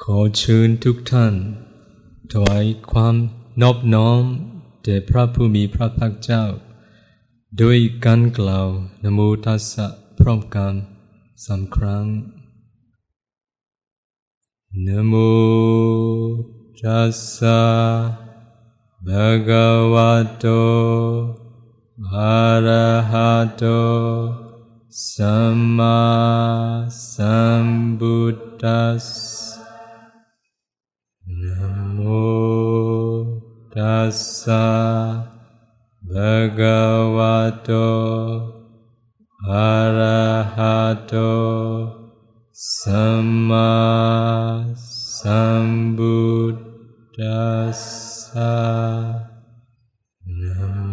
ขอเชิญทุกท่าน ถวายความนอบน้อมแด่พระผู้มีพระภาคเจ้าโดยการกล่าวนโมตัสสะพร้อมกันสามครั้งนโมตัสสะภะคะวะโตอะระหะโตสัมมาสัมพุทธัสสะ นะ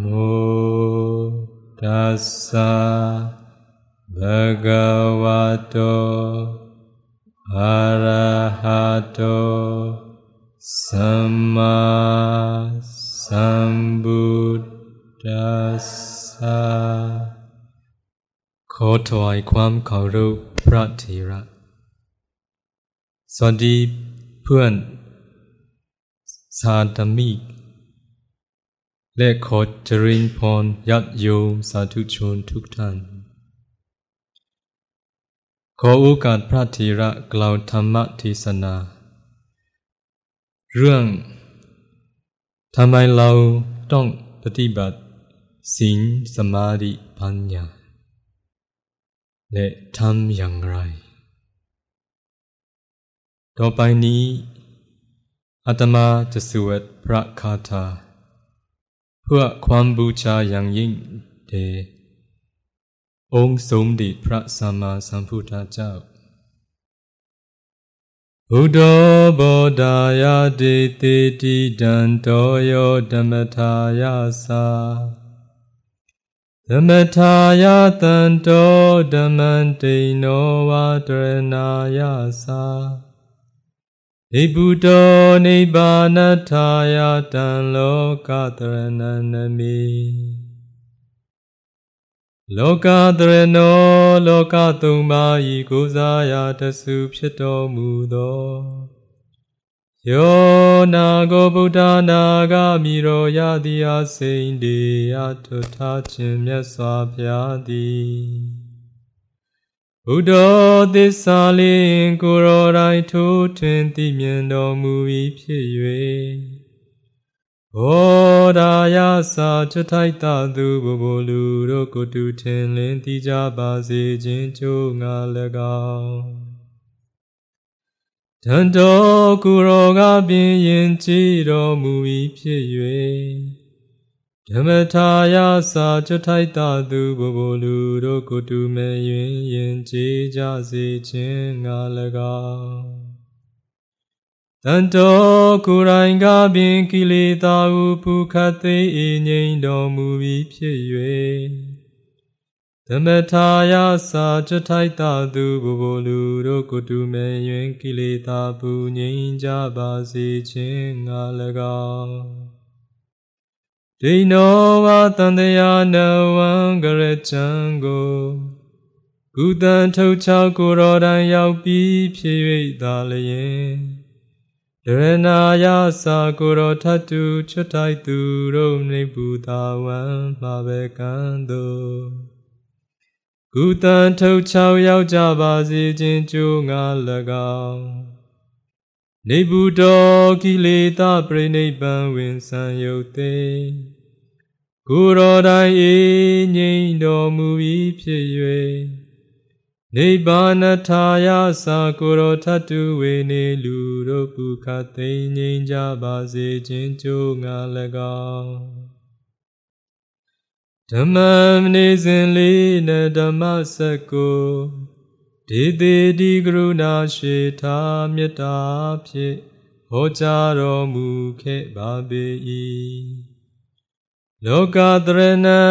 โมตัสสะภะ สัมมาสัมพุตัสสะภะคะวะโตอะระหะโตสัมมาสัมพุทธัสสะขอถวายความเคารพพระเถระ สวัสดีเพื่อนสาธมิก และขอเจริญพรยัดโยมสาธุชนทุกท่าน ขอโอกาสพระเถระกล่าวธรรมเทศนา เรื่องทำไมเราต้องปฏิบัติศีลสมาธิปัญญา และทำอย่างไร ต่อไปนี้อาตมาจะสวดพระคาถาเพื่อความบูชาอย่างยิ่งเดองค์สมเด็จพระสัมมาสัมพุทธเจ้า ဘုဒ္ဓဘောဓာယတိတိတိတံတောယောဓမ္မထာယသာဓမ္မထာယတံတောဓမ္မံတိနောဝါတရဏာယသာဣဗုတောနိဗ္ဗာနထာယတံလောကတရဏံနမိ လောကတရဏောလောကသုံးပါးဤကိုးစားရာတဆုဖြစ်တော်မူသောယောနာကိုဗုဒ္ဓနာဂမိရောရသည်အစိန်တေအထုထားခြင်းမြတ်စွာဘုရားသည်ဘုဒ္ဓသစ္စာလင်းကိုရောတိုင်းထိုးထွင်းသိမြင်တော်မူ၏ဖြစ်၍ ဘောဓာယသာချထိုက်တာသူဘဘလူတို့ကိုတူထင်လင်းသိကြပါစေခြင်းချိုးငါ၎င်းတန်တော်ကုရောကပင်ယင်ကြည်တော်မူ၏ဖြစ်၍ဓမ္မထာယသာချထိုက်တာသူဘဘလူတို့ကိုတူမဲ့ယင်ယင်ကြည်ကြစေခြင်းငါ၎င်း တန်တော်ကိုယ်တိုင်ကပင်ကိလေသာဟုဖူခတ်သိငြိမ်တော်မူပြီးဖြစ်၍သမထာယစာချထိုက်တာသူဘဘလူတို့ကိုတူမဲ့ယင်ကိလေသာပူငြိမ်ကြပါစေခြင်းငါ၎င်းဒိနောဝတန်တရာနဝံကရချံကိုကုသံထုတ်ချောက်ကိုတော်တိုင်ရောက်ပြီးဖြစ်၍သာလျင် ရဏာယသာကိုရောထတုချွတ်ထိုက်သူတို့နေပူတာဝံမှာပဲကံတို့ကုတန်ထုတ်ချောက်ရောက်ကြပါစေခြင်းကြိုးငါ၎င်းနေဘူးတော်ကိလေသာပြိနိဗ္ဗာန်ဝင်ဆံယုတ်သိကိုရောတိုင်းအေးငြိမ်တော်မူ၏ဖြစ်၍ နိဗ္ဗာနထာယသာကိုရောထတုဝေနေလူတို့ပုခသိငြိမ်းကြပါစေခြင်းကြိုးငါ၎င်းဓမ္မမနေစဉ်လေးနဲ့ဓမ္မစကုဒေတိဒီကရုဏာရှိထာမေတ္တာဖြင့်ဟောကြားတော်မူခဲ့ပါပေ၏ လောကတရဏံ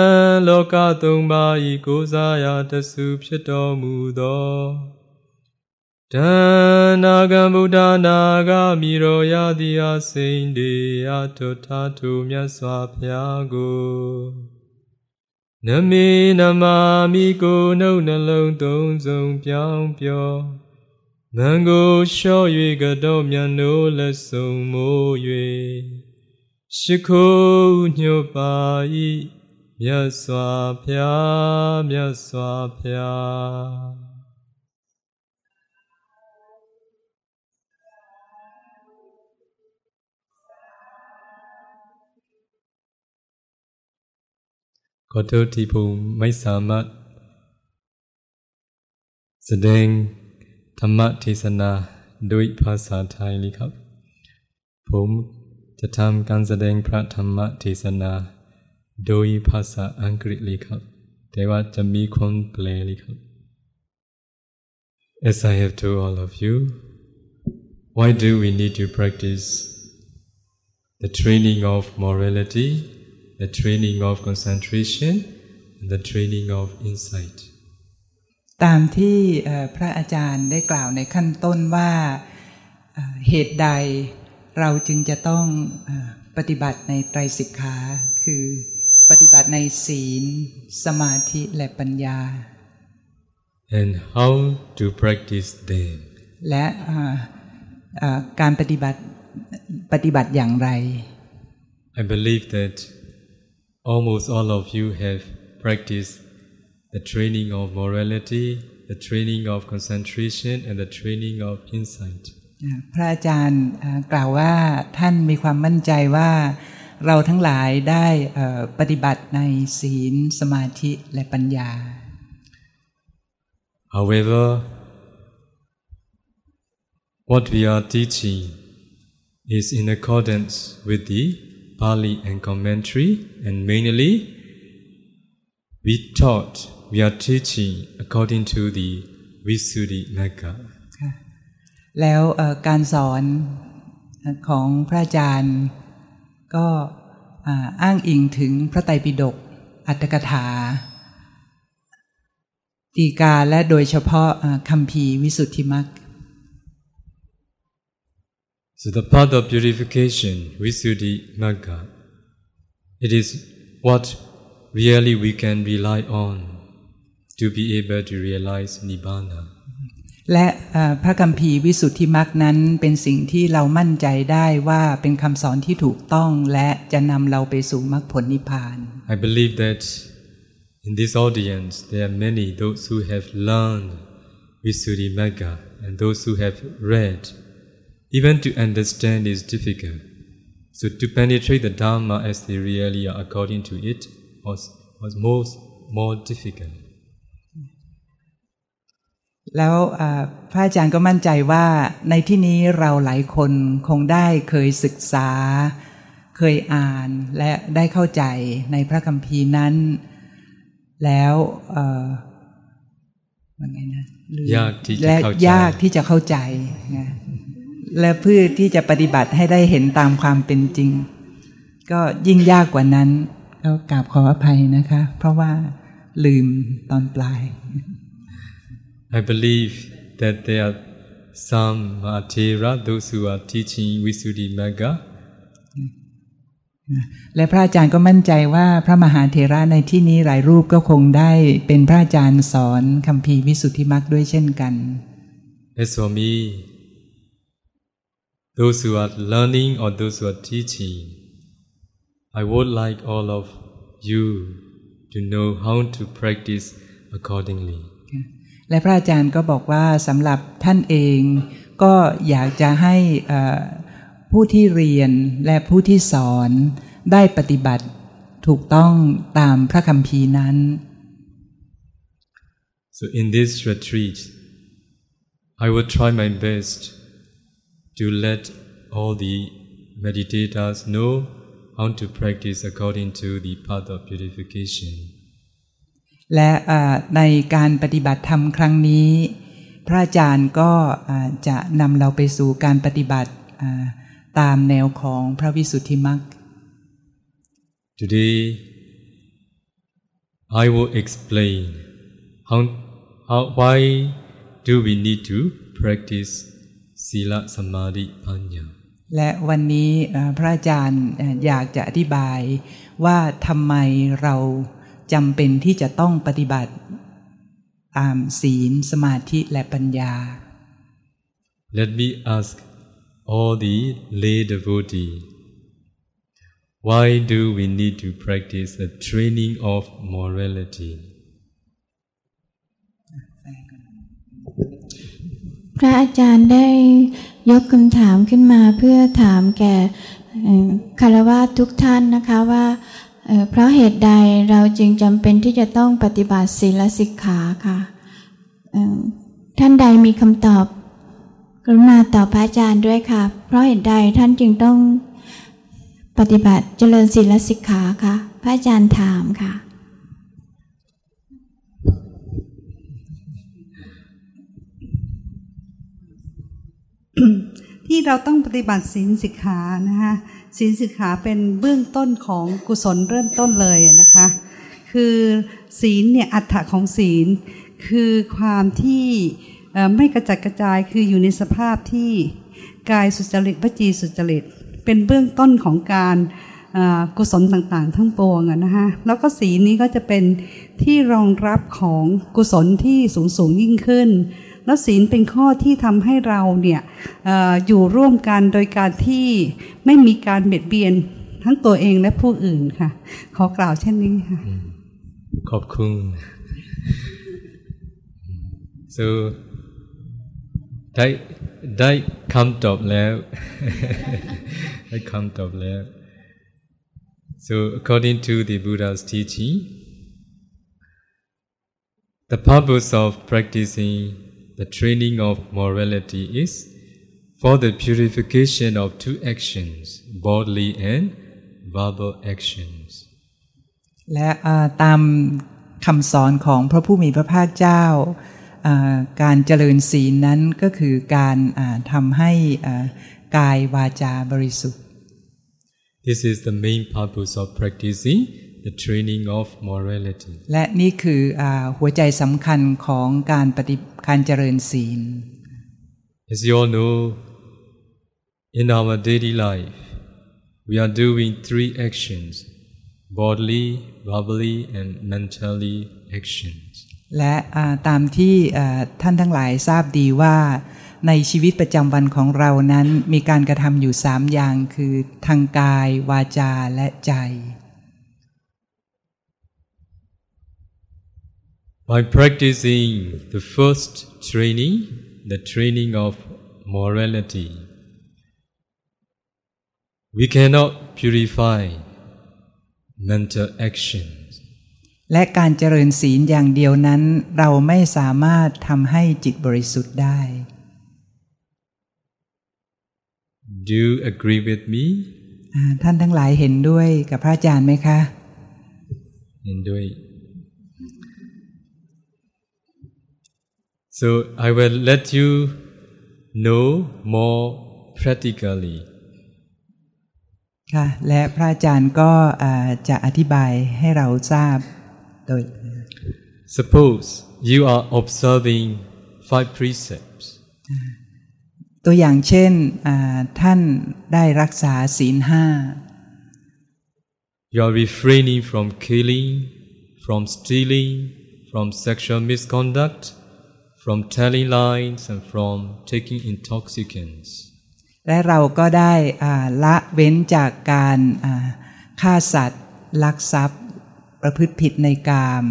လောကသုံးပါးဤကိုးစားရာတဆုဖြစ်တော်မူသောတဏ္ဍကံဗုဒ္ဓနာဂမိရောရသည်အစိန်တေအထုထာထုမြတ်စွာဘုရားကိုနမေနမမိကိုနှုတ်နှလုံးသုံးစုံပြောင်းပြောမံကိုလျှော့၍ကတော့မြတ်နိုးလက်ဆုံမိုး၍ ရှိခိုးညွတ်ပါ၏မြတ်စွာဘုရားမြတ်စွာဘုရားขอโทษที่ผมไม่สามารถแสดงธรรมเทศนาด้วยภาษาไทยเลยครับ ผม จะทำการแสดงพระธรรมเทศนา โดยภาษาอังกฤษเลยครับ แต่ว่าจะมีคนแปลเลยครับ As I have told all of you why do we need to practice the training of morality the training of concentration and the training of insight ตามที่พระอาจารย์ได้กล่าวในขั้นต้นว่าเหตุใด เราจึงจะต้องปฏิบัติในไตรสิกขา คือปฏิบัติในศีล สมาธิและปัญญา and how to practice them และการปฏิบัติปฏิบัติอย่างไร I believe that almost all of you have practiced the training of morality the training of concentration and the training of insight พระอาจารย์กล่าวว่าท่านมีความมั่นใจว่าเราทั้งหลายได้ปฏิบัติในศีลสมาธิและปัญญา However what we are teaching is in accordance with the Pali and commentary and mainly we taught we are teaching according to the Visuddhi Magga แล้วการสอนของพระอาจารย์ ก็อ้างอิงถึงพระไตรปิฎกอัตถกถา ตีกาและโดยเฉพาะคำพีวิสุทธิมรรค So the path of purification, Visuddhi Magga, it is what really we can rely on to be able to realize Nibbana. และพระคัมภีร์วิสุทธิมรรคนั้นเป็นสิ่งที่เรามั่นใจได้ว่าเป็นคำสอนที่ถูกต้องและจะนำเราไปสู่มรรคผลนิพพาน I believe that in this audience there are many those who have learned Visuddhimagga and those who have read even to understand is difficult so to penetrate the Dharma as they really are according to it was was most more difficult แล้วพระอาจารย์ก็มั่นใจว่าในที่นี้เราหลายคนคงได้เคยศึกษา เคยอ่านและได้เข้าใจในพระคัมภีร์นั้น แล้วมันไงนะยากที่จะเข้าใจยากที่จะเข้าใจนะและเพื่อที่จะปฏิบัติให้ได้เห็นตามความเป็นจริง ก็ยิ่งยากกว่านั้นก็กราบขออภัยนะคะ เพราะว่าลืมตอนปลาย I believe that there are some Mahathera, those who are teaching Visuddhimagga. และพระอาจารย์ก็มั่นใจว่าพระมหาเถระในที่นี้หลายรูปก็คงได้เป็นพระอาจารย์สอนคำพีวิสุทธิมรรคด้วยเช่นกัน As for me those who are learning or those who are teaching I would like all of you to know how to practice accordingly และพระอาจารย์ก็บอกว่าสำหรับท่านเองก็อยากจะให้ผู้ที่เรียนและผู้ที่สอนได้ปฏิบัติถูกต้องตามพระคัมภีร์นั้น so in this retreat I will try my best to let all the meditators know how to practice according to the path of purification และในการปฏิบัติธรรมครั้งนี้ พระอาจารย์ก็จะนำเราไปสู่การปฏิบัติตามแนวของพระวิสุทธิมรรค Today I will explain how, how why do we need to practice sila samadhi panya และวันนี้พระอาจารย์อยากจะอธิบายว่าทำไมเรา จำเป็นที่จะต้องปฏิบัติ ตามศีลสมาธิและปัญญา let me ask all the lay devotee why do we need to practice the training of morality พระอาจารย์ได้ยกคำถามขึ้นมาเพื่อถามแก่คารวะทุกท่านนะคะว่า เพราะเหตุใดเราจึงจำเป็นที่จะต้องปฏิบัติศีลสิกขาค่ะท่านใดมีคำตอบ กรุณาตอบพระอาจารย์ด้วยค่ะ เพราะเหตุใดท่านจึงต้องปฏิบัติเจริญศีลสิกขาค่ะ พระอาจารย์ถามค่ะ ที่เราต้องปฏิบัติศีลสิกขานะคะ ศีลสิกขาเป็นเบื้องต้นของกุศลเริ่มต้นเลยนะคะ คือศีลเนี่ยอัตถะของศีล คือความที่ไม่กระจัดกระจายคืออยู่ในสภาพที่กายสุจริตวจีสุจริต เป็นเบื้องต้นของการกุศลต่างๆ ทั้งปวงนะคะแล้วก็ศีลนี้ก็จะเป็นที่รองรับของกุศลที่สูงสูงยิ่งขึ้น แล้วศีลเป็นข้อที่ทำให้เราเนี่ยออยู่ร่วมกันโดยการที่ไม่มีการเบียดเบียนทั้งตัวเองและผู้อื่นค่ะ ขอกล่าวเช่นนี้ค่ะ ขอบคุณ so ได้ได้คำตอบแล้ว ได้คำตอบแล้ว so according to the Buddha's teaching the purpose of practicing the training of morality is for the purification of two actions bodily and verbal actions และตามคำสอนของพระผู้มีพระภาคเจ้าการเจริญศีลนั้นก็คือการทำให้กายวาจาบริสุทธิ์ This is the main purpose of practicing the training of morality และนี่คืออหัวใจสำคัญของการปฏิการเจริญศีล As you all know in our daily life we are doing three actions bodily verbally and mentally actions และตามที่ท่านทั้งหลายทราบดีว่า ในชีวิตประจำวันของเรานั้นมีการกระทำอยู่สามอย่างคือทางกาย วาจาและใจ By practicing the first training, the training of morality, we cannot purify mental actions. และการเจริญศีลอย่างเดียวนั้น เราไม่สามารถทำให้จิตบริสุทธิ์ได้ Do you agree with me ท่านทั้งหลายเห็นด้วยกับพระอาจารย์ไหมคะ เห็นด้วย so I will let you know more practically ค่ะและพระอาจารย์ก็จะอธิบายให้เราทราบโดย Suppose you are observing five precepts ตัวอย่างเช่นท่านได้รักษาศีลห้า You are refraining from killing, from stealing, from sexual misconduct, from telling lies, and from taking intoxicants. และเราก็ได้ละเว้นจากการฆ่าสัตว์ ลักทรัพย์ ประพฤติผิดในกาม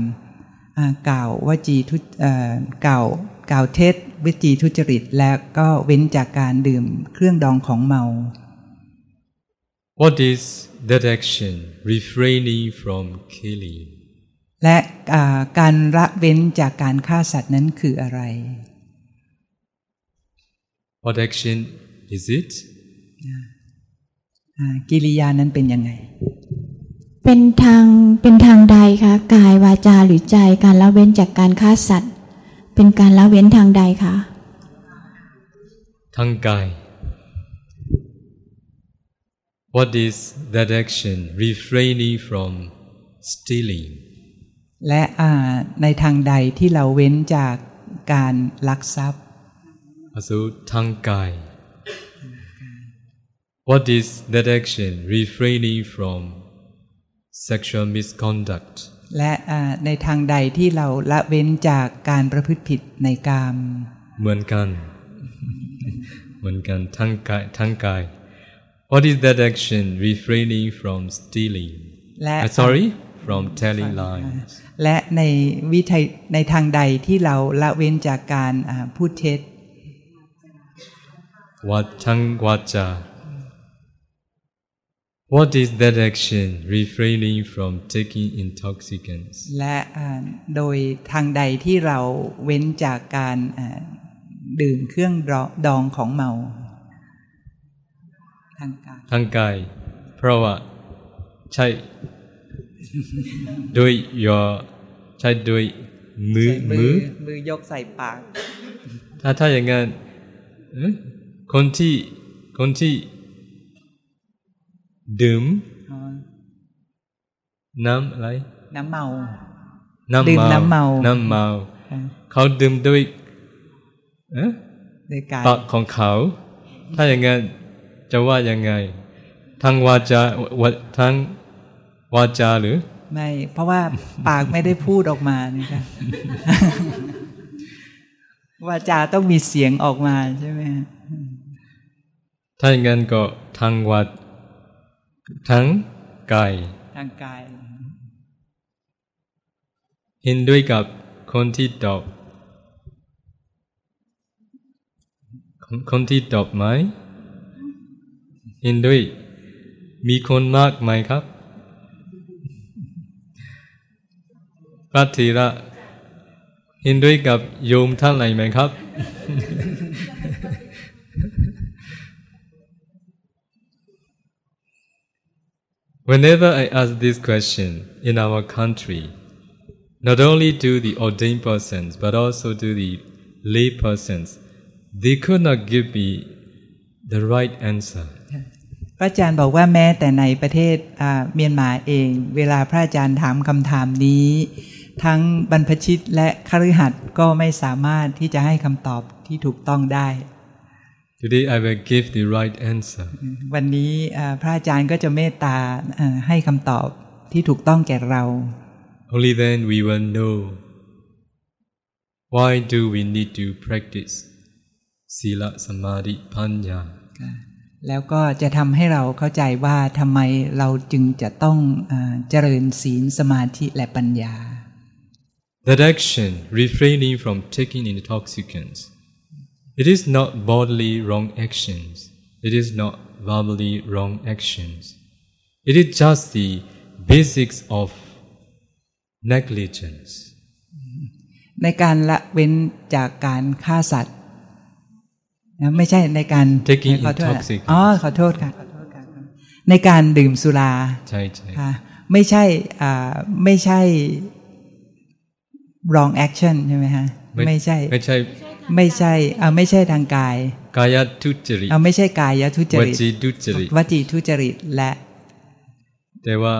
กล่าววจีทุกล่าวกล่าวเท็จวิจีทุจริต และก็เว้นจากการดื่มเครื่องดองของเมา What is that action refraining from killing และการละเว้นจากการฆ่าสัตว์นั้นคืออะไร What action is it กิริยานั้นเป็นยังไง เป็นทางเป็นทางใดคะกายวาจาหรือใจการละเว้นจากการฆ่าสัตว์ เป็นการละเว้นทางใดคะทางกาย What is that action refraining from stealing และในทางใดที่เราเว้นจากการลักทรัพย์สูทางกาย What is that action refraining from sexual misconduct และในทางใดที่เราละเว้นจากการประพฤติผิดในกาม เหมือนกัน เหมือนกันทั้งกายทั้งกาย What is that action refraining from stealing และ Uh, sorry from telling lies และในวิธีในทางใดที่เราละเว้นจากการอ่าพูดเท็จ What tongue vacha What is that action refraining from taking intoxicants และอ่าโดยทางใดที่เราเว้นจากการอ่าดื่มเครื่องดองของเมา ทางการทางกายเพราะว่าใช่ ด้วย your ใช่ด้วยมือใช้มือ มือยกใส่ปาก ถ้าถ้าอย่างนั้นเอ๊ะคนที่คนที่ดื่มอ๋อน้ำอะไร น้ำเมา น้ำดื่มเมา น้ำเมา น้ำเมาค่ะเขาดื่มด้วยเอ๊ะในการปากของเขา ถ้าอย่างนั้นจะว่ายังไง ทั้งวาจาวาทั้ง วาจาหรือ ไม่ เพราะว่าปากไม่ได้พูดออกมานี่ค่ะวาจาต้องมีเสียงออกมาใช่ไหมฮะถ้าอย่างนั้นก็ทั้งวัดทั้งกายทางกายเห็นด้วยกับคนที่ตอบคนคนที่ตอบไหมเห็นด้วย มีคนมากไหมครับ พระธีระเห็นด้วยกับโยมท่านไหนไหมครับ Whenever I ask this question in our country, not only to the ordained persons, but also to the lay persons, they could not give me the right answer. พระอาจารย์บอกว่าแม้แต่ในประเทศอ่าเมียนมาเอง เวลาพระอาจารย์ถามคำถามนี้ ทั้งบรรพชิตและคฤหัสถ์ก็ไม่สามารถที่จะให้คำตอบที่ถูกต้องได้ Today I will give the right answer. วันนี้อ่าพระอาจารย์ก็จะเมตตาอ่าให้คำตอบที่ถูกต้องแก่เรา Only then we will know why do we need to practice sila samadhi panya. แล้วก็จะทำให้เราเข้าใจว่าทำไมเราจึงจะต้องอาเจริญศีลสมาธิและปัญญา That action, refraining from taking intoxicants, it is not bodily wrong actions. It is not verbally wrong actions. It is just the basics of negligence. ในการละเว้นจากการฆ่าสัตว์นะไม่ใช่ในการ Taking ขอโทษนะ intoxicants อ๋อขอโทษค่ะขอโทษค่ะในการดื่มสุรา ใช่ใช่ ค่ะไม่ใช่อ่าไม่ใช่ wrong action ใช่ไหมฮะไม่ใช่ ไม่ใช่ ไม่ใช่อ่าไม่ใช่ทางกาย กายทุจริตอ่าไม่ใช่กายทุจวริตจีทุจริตวจีทุจริตและ แต่ว่า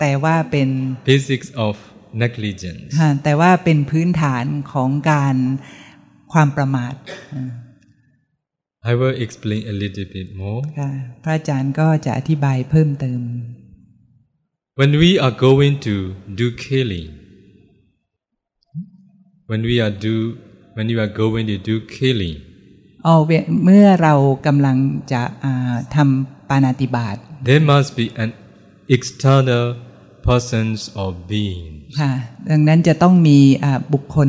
แต่ว่าเป็น basics of negligence ฮะแต่ว่าเป็นพื้นฐานของการความประมาท I will explain a little bit more ค่ะพระอาจารย์ก็จะอธิบายเพิ่มเติม when we are going to do killing when we are do when you are going to do killing อ๋อเวเมื่อเรากำลังจะอ่าทำปานาติบาต there must be an external persons or being ค่ะดังนั้นจะต้องมีอ่าบุคคล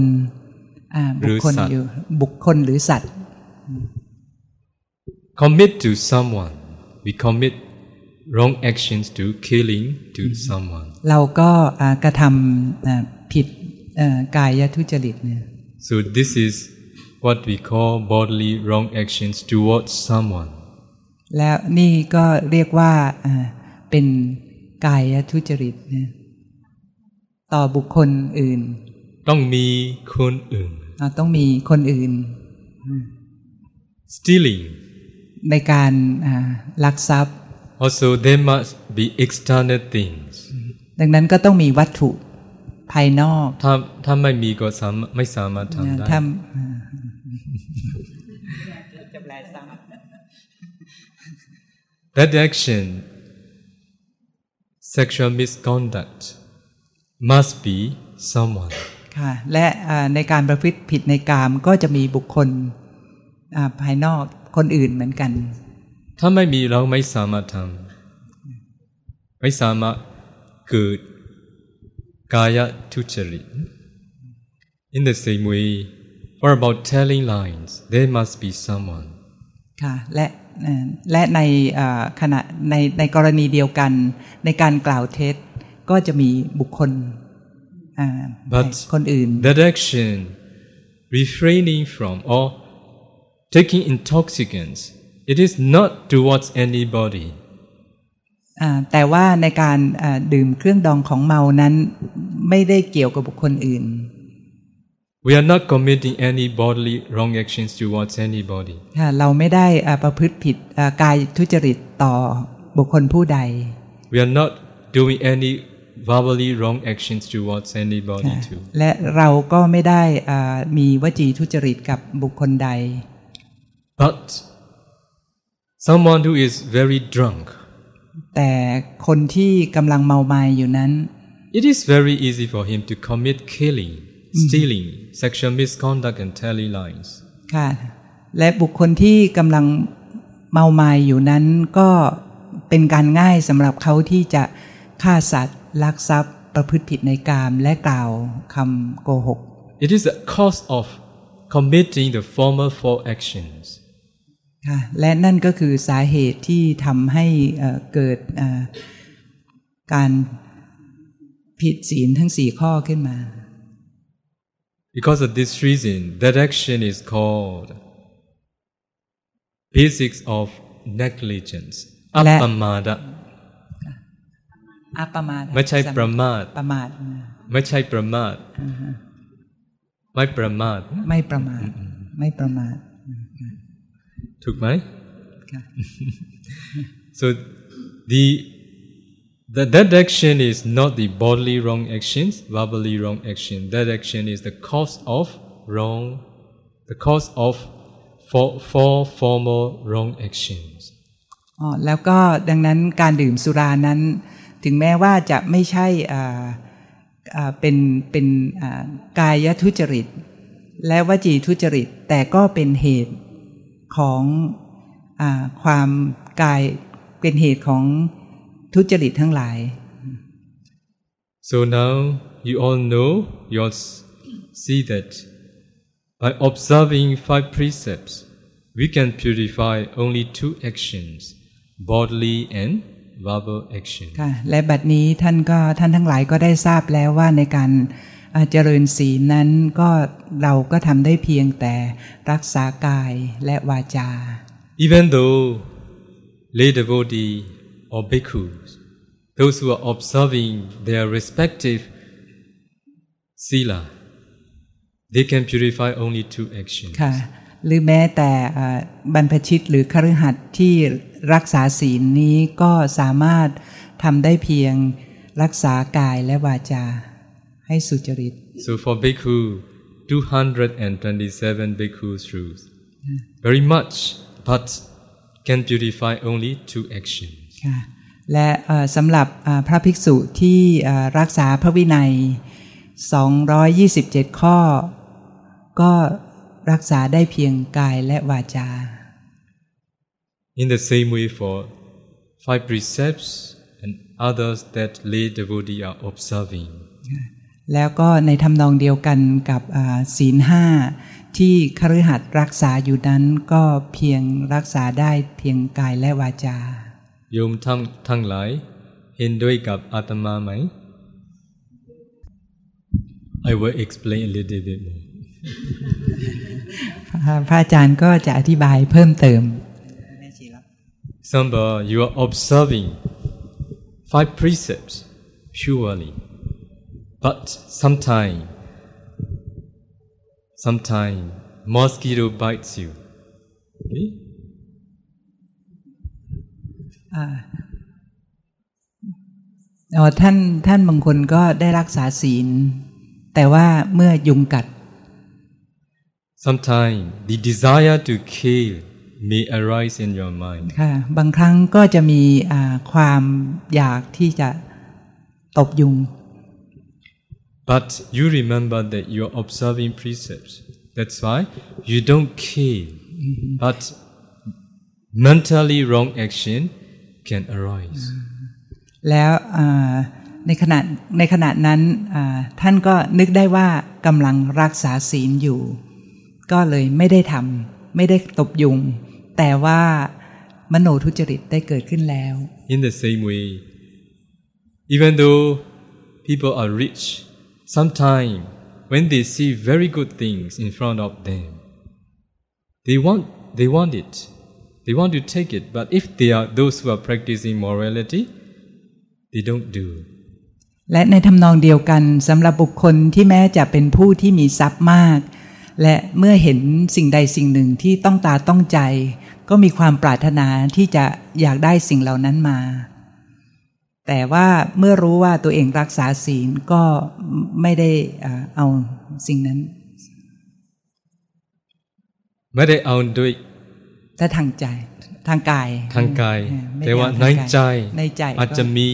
อ่าหรืบุคอคลสัตว์อยู่บุคคลหรือสัตว์ commit to someone we commit wrong actions to killing to someone เราก็อ่ากระทำอ่าผิดเอ่อ กายทุจริตเนี่ย so this is what we call bodily wrong actions towards someone แล้วนี่ก็เรียกว่าอ่าเป็นกายทุจริตเนี่ยต่อบุคคลอื่น ต้องมีคนอื่นอ่าต้องมีคนอื่น stealing ในการอ่าลักทรัพย์ also there must be external things ดังนั้นก็ต้องมีวัตถุ ภายนอกถ้าถ้าไม่มีก็สามไม่สามารถทำได้ถ้า that action sexual misconduct must be someone ค่ะและอ่าในการประพฤติผิดในกามก็จะมีบุคคลอ่าภายนอกคนอื่นเหมือนกัน ถ้าไม่มีเราไม่สามารถทำไม่สามารถเกิด กายทุจริต In the same way, for about telling lines, there must be someone. ค่ะและเอ่อและในเอ่อขณะในในกรณีเดียวกัน ในการกล่าวเท็จก็จะมีบุคคลอ่า But คนอื่น that action, refraining from or taking intoxicants, it is not towards anybody. อ่าแต่ว่าในการอ่าดื่มเครื่องดองของเมานั้น ไม่ได้เกี่ยวกับบุคคลอื่น We are not committing any bodily wrong actions towards anybody. ค่ะเราไม่ได้อ่าประพฤติผิดอ่ากายทุจริตต่อบุคคลผู้ใด We are not doing any verbally wrong actions towards anybody ค่ะ too. และเราก็ไม่ได้อ่ามีวจีทุจริตกับบุคคลใด But someone who is very drunk, แต่คนที่กำลังเมาไมาอยู่นั้น it is very easy for him to commit killing, stealing, sexual misconduct, and telling lies. ค่ะและบุคคลที่กำลังเมาไมาอยู่นั้นก็เป็นการง่ายสำหรับเขาที่จะฆ่าสัตว์ลักทรัพย์ประพฤติผิดในกามและกล่าวคำโกหก It is the cause of committing the former four actions. ค่ะและนั่นก็คือสาเหตุที่ทำให้เอ่อเกิดเอ่อการผิดศีลทั้งสี่ข้อขึ้นมา Because of this reason, that action is called basics of negligence. และ- Appamada. อัปประมาทไม่ใช่ประมาทประมาทไม่ใช่ประมาทไม่ประมาทไม่ประมาทไม่ประมาท ถูกไหมค่ะ So the that that action is not the bodily wrong actions, verbally wrong action. That action is the cause of wrong, the cause of four, four former wrong actions. อ๋อแล้วก็ดังนั้นการดื่มสุรานั้น ถึงแม้ว่าจะไม่ใช่อ่าอ่าเป็นเป็นอ่ากายทุจริต และวจีทุจริต แต่ก็เป็นเหตุ ของอาความกายเป็นเหตุของทุจริตทั้งหลาย So now you all know, you all s- see that by observing five precepts, we can purify only two actions, bodily and verbal action. ค่ะและบัดนี้ท่านก็ท่านทั้งหลายก็ได้ทราบแล้วว่าในการอ่า เจริญศีลนั้นก็เราก็ทำได้เพียงแต่รักษากายและวาจา Even though lay devotee or bhikkhus, those who are observing their respective sila, they can purify only two actions. ค่ะหรือแม้แต่อ่าบรรพชิตหรือคฤหัสถ์ที่รักษาศีลนี้ก็สามารถทำได้เพียงรักษากายและวาจา ให้สุจริต So for bhikkhu, 227 bhikkhus rules. Very much, but can purify only two actions. ค่ะและเอ่อสำหรับอ่าพระภิกษุที่อ่ารักษาพระวินัย 227 ข้อ ก็รักษาได้เพียงกายและวาจา In the same way for five precepts and others that lay devotee are observing. แล้วก็ในทำนองเดียวกันกับอ่าศีลห้าที่คฤหัสถ์รักษาอยู่นั้นก็เพียงรักษาได้เพียงกายและวาจาโยมทั้งทั้งหลายเห็นด้วยกับอาตมาไหม I will explain a little bit more. พระอาจารย์ก็จะอธิบายเพิ่มเติม Samba, you are observing five precepts purely, but sometime, sometime mosquito bites you. Okay? อ๋อท่านท่านบางคนก็ได้รักษาศีล แต่ว่าเมื่อยุงกัด Sometimes the desire to kill may arise in your mind. ค่ะบางครั้งก็จะมีอ่าความอยากที่จะตบยุง But you remember that you are observing precepts. That's why you don't kill, but mentally wrong action can arise. แล้วอ่าในขณะในขณะนั้นอ่าท่านก็นึกได้ว่ากำลังรักษาศีลอยู่ ก็เลยไม่ได้ทำไม่ได้ตบยุง แต่ว่ามโนทุจริตได้เกิดขึ้นแล้ว In the same way, even though people are rich, sometimes when they see very good things in front of them, they want they want it. They want to take it, but if they are those who are practicing morality, they don't do. และในทำนองเดียวกันสำหรับบุคคลที่แม้จะเป็นผู้ที่มีทรัพย์มาก และเมื่อเห็นสิ่งใดสิ่งหนึ่งที่ต้องตาต้องใจ ก็มีความปรารถนาที่จะอยากได้สิ่งเหล่านั้นมา แต่ว่าเมื่อรู้ว่าตัวเองรักษาศีลก็ไม่ได้อ่าเอาสิ่งนั้น ไม่ได้เอาด้วยถ้าทางใจทางกาย ทางกายเออไม่แต่ได้ว่าเอในทงกยใจในใจอาจจะก็มี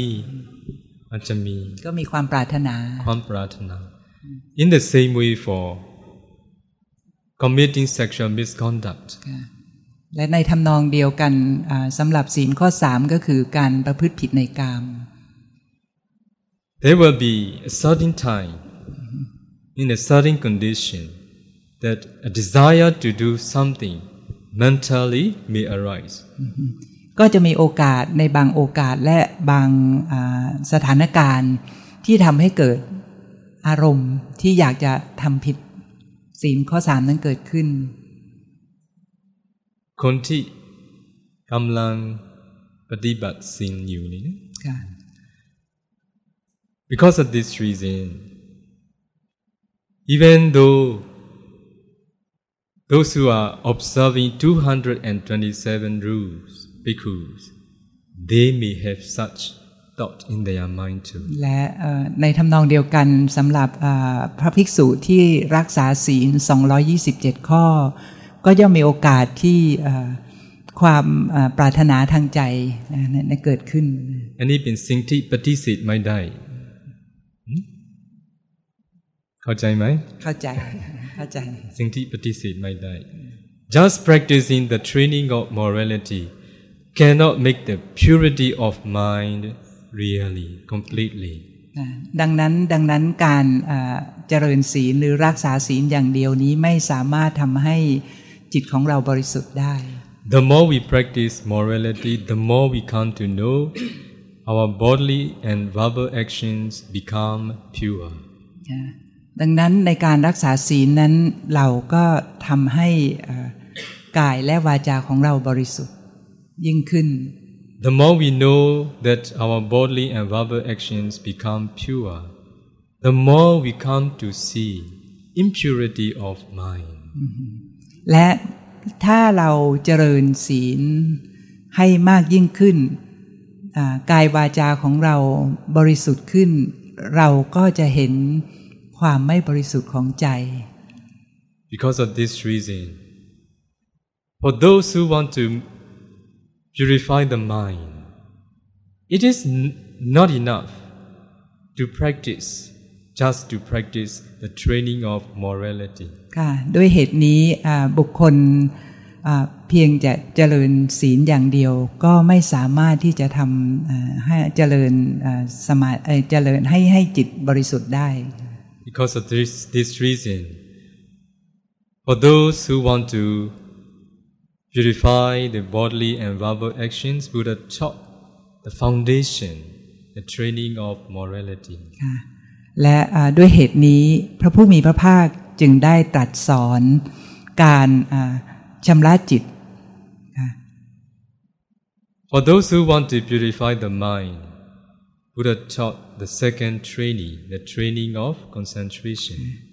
อาจจะมี ก็มีความปรารถนา ความปรารถนา In the same way for committing sexual misconduct, และในทำนองเดียวกันอ่าสำหรับศีลข้อสามก็คือการประพฤติผิดในกาม there will be a certain time, in a certain condition, that a desire to do something mentally may arise. ก็จะมีโอกาสในบางโอกาสและบางอ่าสถานการณ์ที่ทำให้เกิดอารมณ์ที่อยากจะทำผิดศีลข้อสามนั้นเกิดขึ้น คนที่กำลังปฏิบัติสิ่งอยู่นี้ค่ะ Because of this reason, even though those who are observing 227 rules, bhikkhus, they may have such thought in their mind too. และเอ่อในทำนองเดียวกันสำหรับอ่าพระภิกษุที่รักษาศีล 227 ข้อ ก็ย่อมมีโอกาสที่เอ่อความอ่าปรารถนาทางใจอ่านั้นเกิดขึ้น อันนี้เป็นสิ่งที่ปฏิเสธไม่ได้หืม เข้าใจไหมเข้าใจเข้าใจ สิ่งที่ปฏิเสธไม่ได้ Just practicing the training of morality cannot make the purity of mind really, completely. นะดังนั้นดังนั้นการอ่าเจริญศีลหรือรักษาศีลอย่างเดียวนี้ไม่สามารถทำให้จิตของเราบริสุทธิ์ได้ The more we practice morality, the more we come to know our bodily and verbal actions become pure. นะดังนั้นในการรักษาศีลนั้นเราก็ทำให้อ่ากายและวาจาของเราบริสุทธิ์ยิ่งขึ้น The more we know that our bodily and verbal actions become pure, the more we come to see impurity of mind. และถ้าเราเจริญศีลให้มากยิ่งขึ้นอ่ากายวาจาของเราบริสุทธิ์ขึ้น เราก็จะเห็น ความไม่บริสุทธิ์ของใจ Because of this reason, for those who want to purify the mind, it is n- not enough to practice, just to practice the training of morality. ค่ะด้วยเหตุนี้อ่าบุคคลอ่าเพียงจะเจริญศีลอย่างเดียว ก็ไม่สามารถที่จะทำอ่าให้เจริญอ่าสมาเอ่อเจริญให้ให้จิตบริสุทธิ์ได้ Because of this, this reason, for those who want to purify the bodily and verbal actions, Buddha taught the foundation, the training of morality. ค่ะและอ่าด้วยเหตุนี้พระผู้มีพระภาคจึงได้ตรัสสอนการอ่าชำระจิตค่ะ For those who want to purify the mind, Buddha taught the second training, the training of concentration.